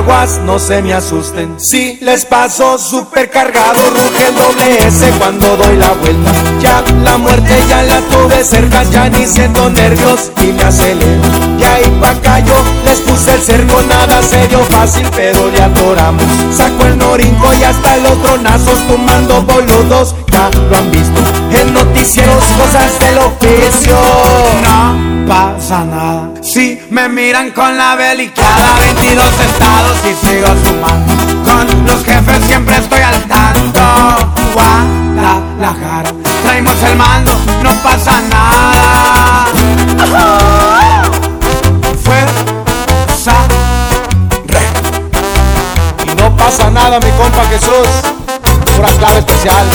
compas no se me asusten. Si les paso super cargado, ruge el doble S cuando doy la vuelta. Ya la muerte ya la tuve cerca, ya ni siento nervios y me acelero. Ya ahí pa' acá yo les puse el cerco, nada serio, fácil, pero le atoramos. Saco el norinco y hasta los tronazos, tomando boludos, ya lo han visto. En noticieros, cosas del oficio. No pasa nada. Si me miran con la belicada, 22 estados y sigo sumando. Con los jefes siempre estoy al tanto. Guadalajara, traemos el mando, no pasa nada. Fuerza Y no pasa nada, mi compa Jesús. Pura clave especial.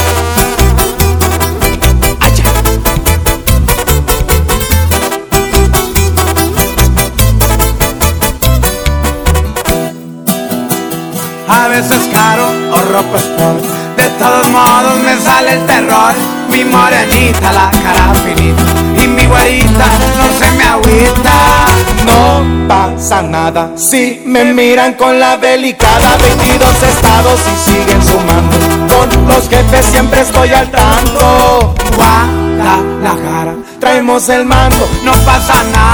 A veces caro o ropa sport. De todos modos me sale el terror. Mi morenita, la cara finita. Y mi güerita no se me agüita. No pasa nada si me miran con la delicada. 22 estados y siguen sumando. Con los jefes siempre estoy al tanto. Guadalajara, Traemos el mando no pasa nada